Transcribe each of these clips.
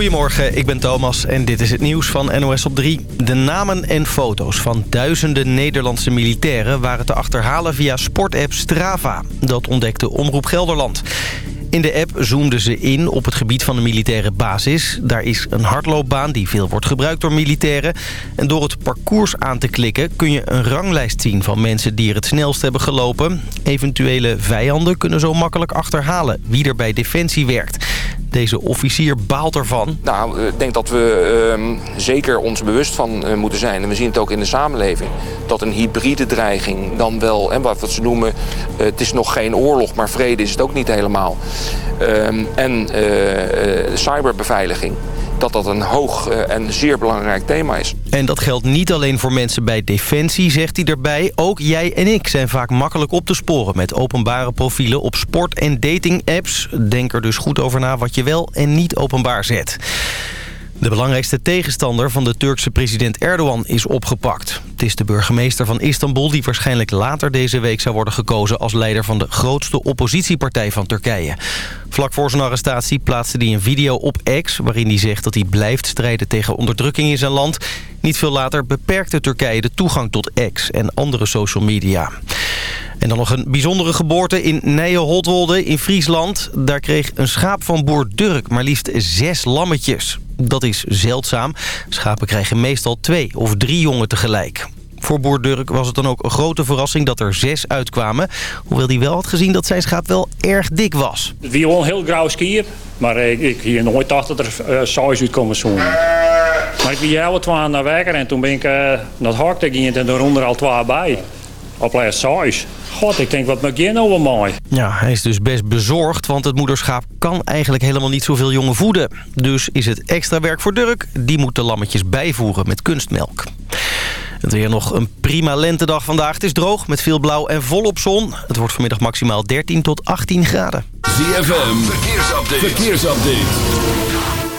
Goedemorgen, ik ben Thomas en dit is het nieuws van NOS op 3. De namen en foto's van duizenden Nederlandse militairen... waren te achterhalen via sportapp Strava. Dat ontdekte Omroep Gelderland. In de app zoomden ze in op het gebied van de militaire basis. Daar is een hardloopbaan die veel wordt gebruikt door militairen. En door het parcours aan te klikken kun je een ranglijst zien van mensen die er het snelst hebben gelopen. Eventuele vijanden kunnen zo makkelijk achterhalen wie er bij Defensie werkt. Deze officier baalt ervan. Nou, ik denk dat we uh, zeker ons bewust van uh, moeten zijn. En we zien het ook in de samenleving. Dat een hybride dreiging dan wel, en wat ze noemen... Uh, het is nog geen oorlog, maar vrede is het ook niet helemaal. Ehm, en eh, cyberbeveiliging dat dat een hoog en zeer belangrijk thema is. En dat geldt niet alleen voor mensen bij Defensie, zegt hij erbij. Ook jij en ik zijn vaak makkelijk op te sporen met openbare profielen op sport- en dating-apps. Denk er dus goed over na wat je wel en niet openbaar zet. De belangrijkste tegenstander van de Turkse president Erdogan is opgepakt. Het is de burgemeester van Istanbul die waarschijnlijk later deze week zou worden gekozen... als leider van de grootste oppositiepartij van Turkije. Vlak voor zijn arrestatie plaatste hij een video op X... waarin hij zegt dat hij blijft strijden tegen onderdrukking in zijn land. Niet veel later beperkte Turkije de toegang tot X en andere social media. En dan nog een bijzondere geboorte in Nijen-Holtwolde in Friesland. Daar kreeg een schaap van boer Durk maar liefst zes lammetjes. Dat is zeldzaam. Schapen krijgen meestal twee of drie jongen tegelijk. Voor boer Durk was het dan ook een grote verrassing dat er zes uitkwamen. Hoewel hij wel had gezien dat zijn schaap wel erg dik was. Het was een heel grauw skier. Maar ik, ik hier nooit dacht dat er uh, saus uit komen zoen. Maar ik ben twee aan de wekker en toen ben ik uh, naar het hak en er al twee bij. Op les saus. God, ik denk, wat je nou wel mooi. Ja, hij is dus best bezorgd, want het moederschaap kan eigenlijk helemaal niet zoveel jongen voeden. Dus is het extra werk voor Dirk. Die moet de lammetjes bijvoeren met kunstmelk. Het weer nog een prima lentedag vandaag. Het is droog met veel blauw en volop zon. Het wordt vanmiddag maximaal 13 tot 18 graden. ZFM, verkeersupdate. verkeersupdate.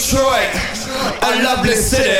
Detroit, a lovely city.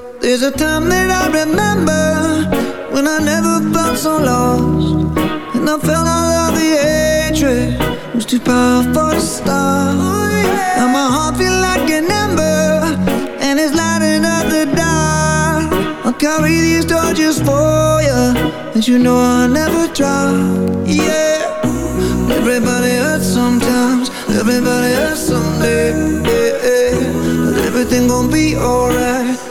There's a time that I remember when I never felt so lost, and I felt all of the hatred was too powerful to stop. Now my heart feel like an ember, and it's lighting up the dark. I'll carry these torches for you, and you know I'll never drop. Yeah, everybody hurts sometimes, everybody hurts someday. Yeah, yeah. But everything gon' be alright.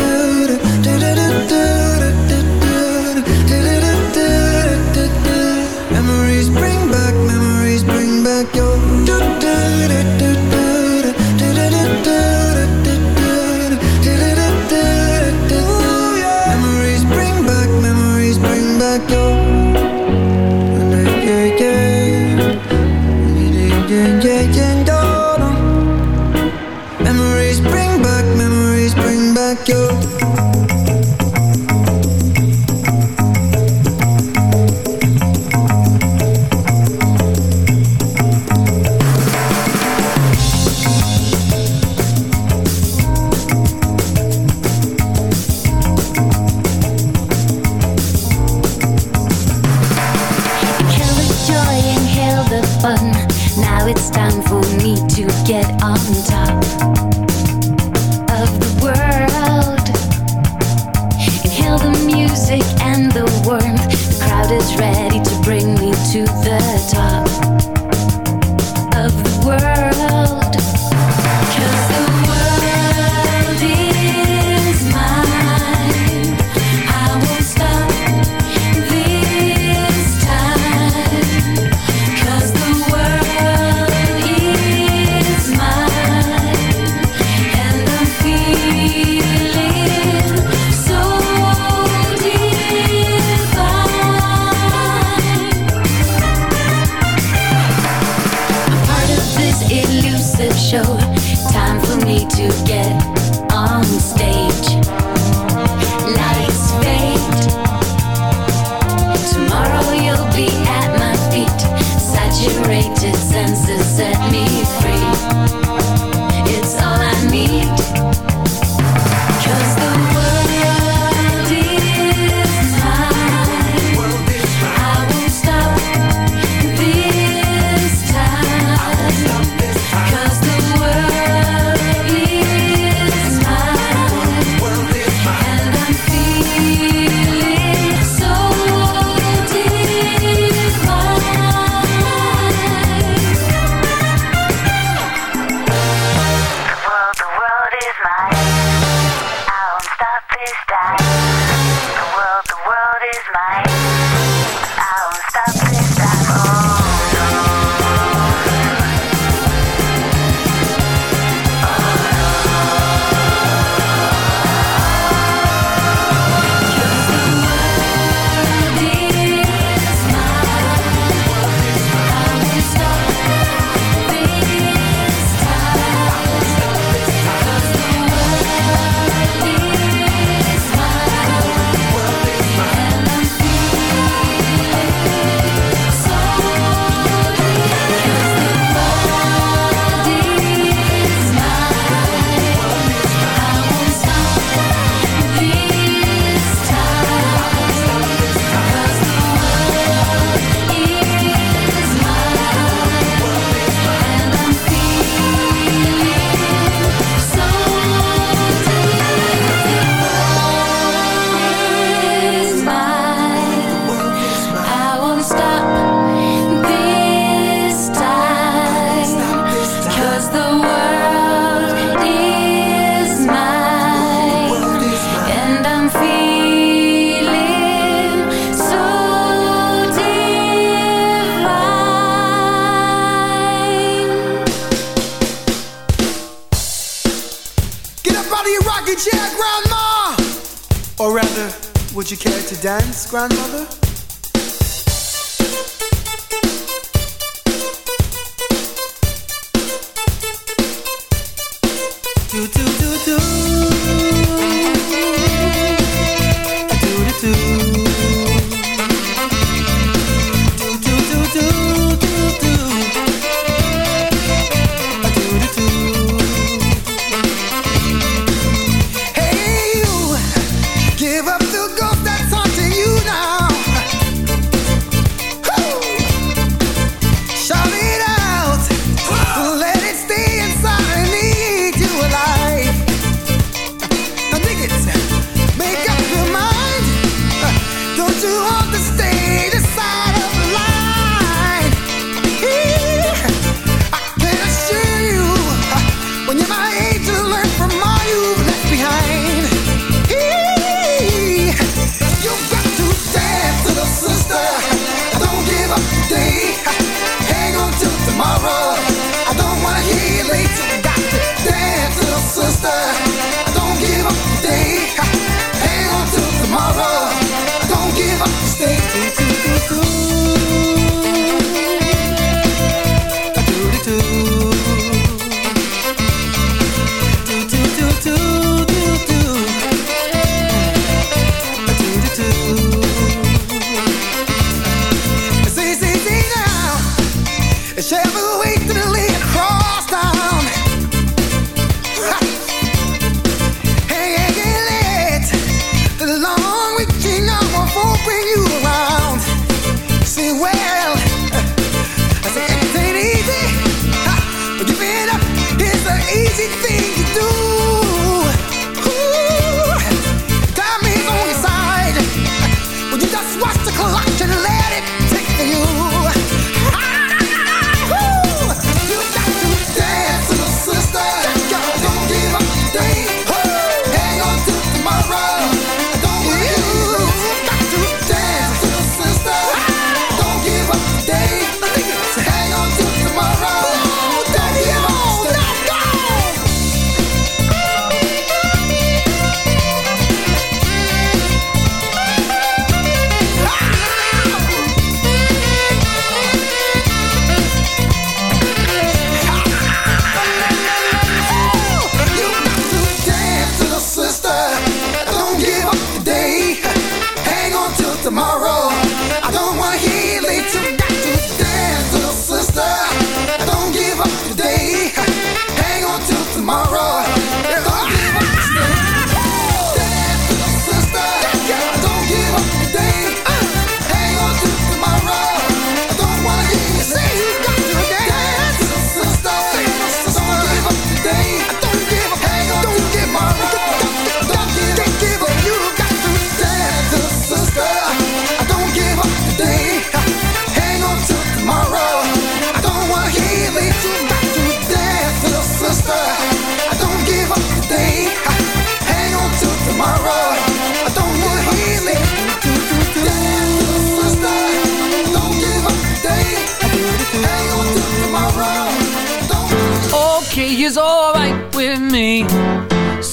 show. Time for me to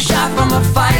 shot from a fight.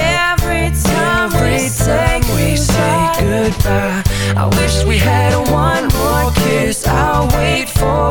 goodbye. I wish we had one more kiss. I'll wait for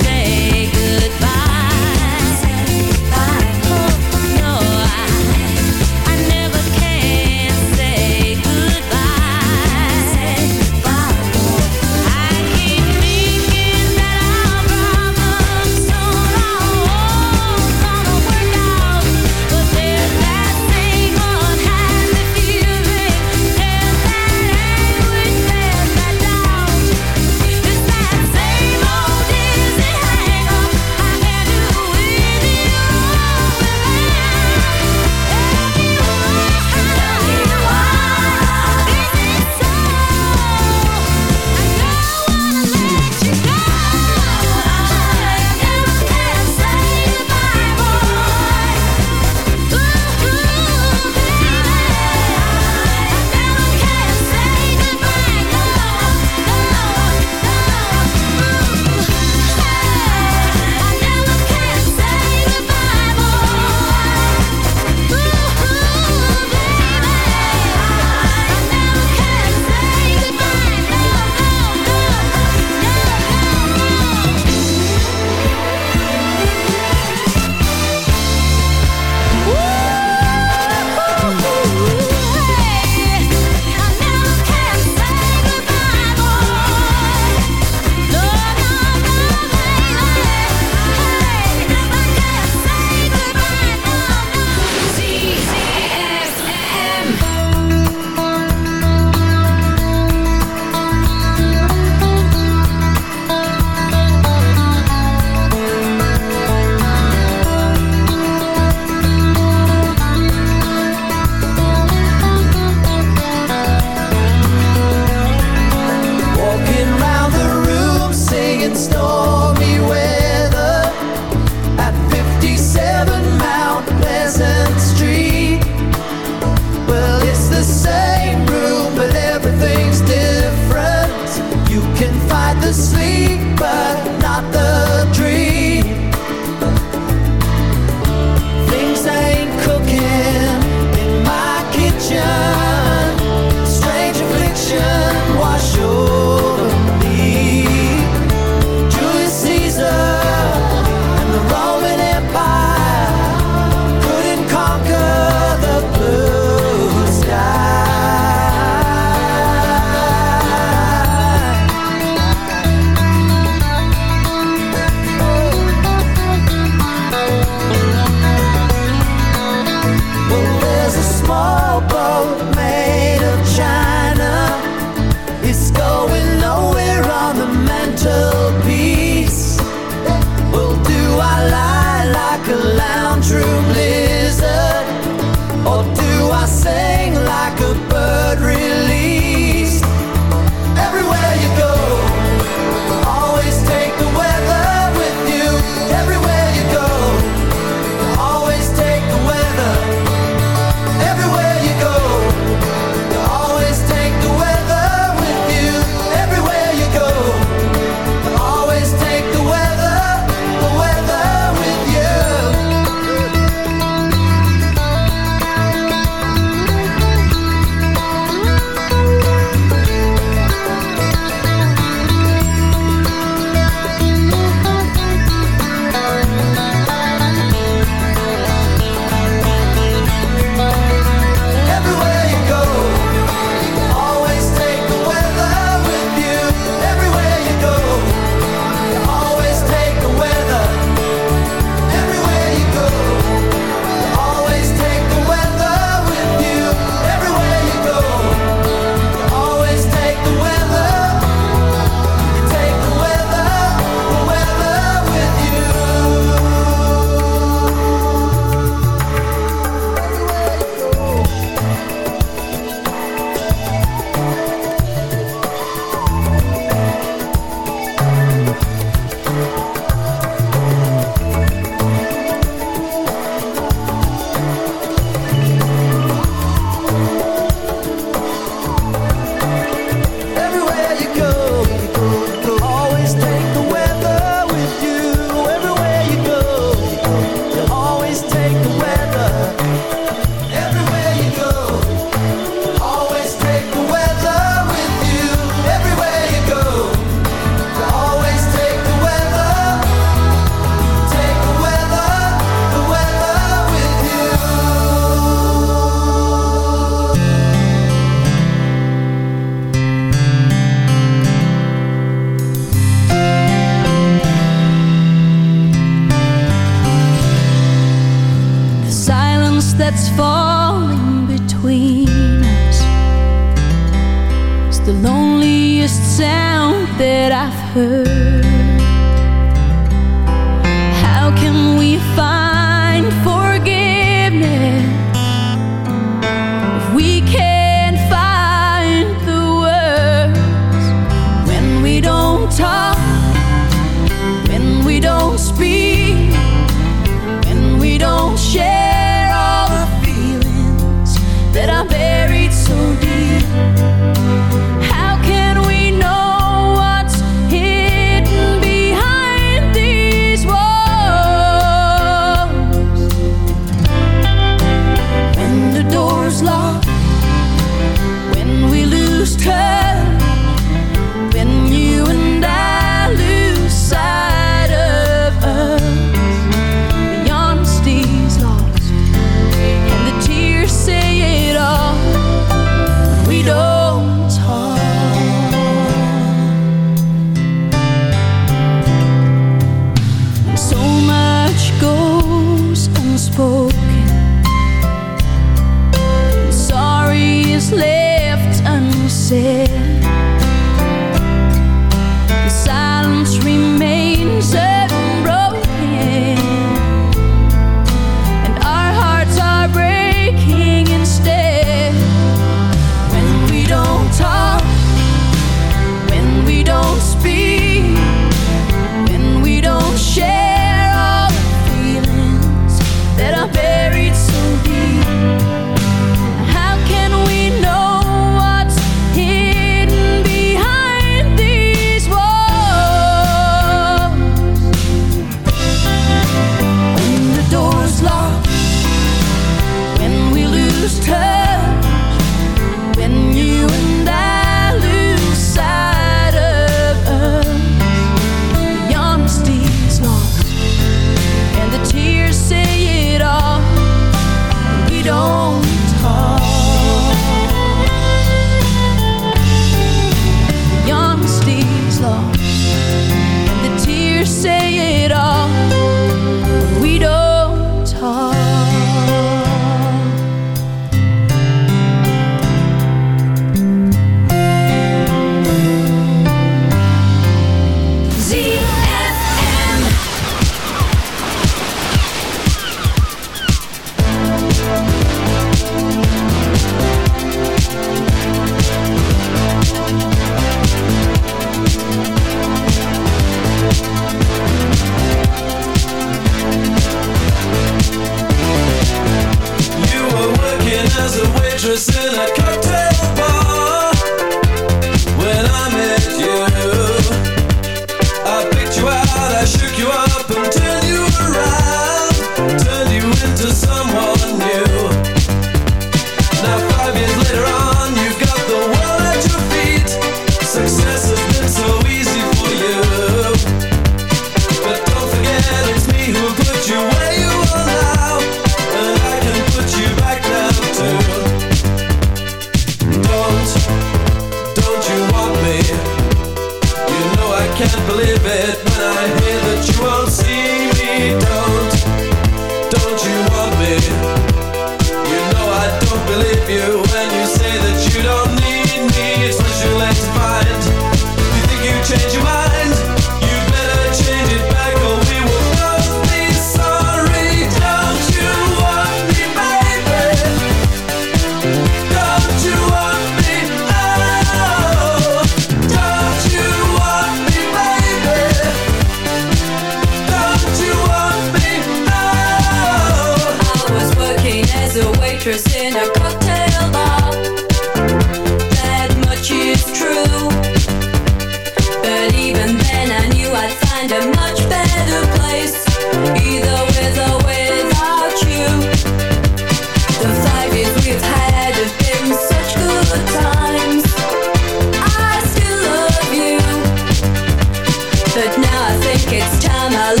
gonna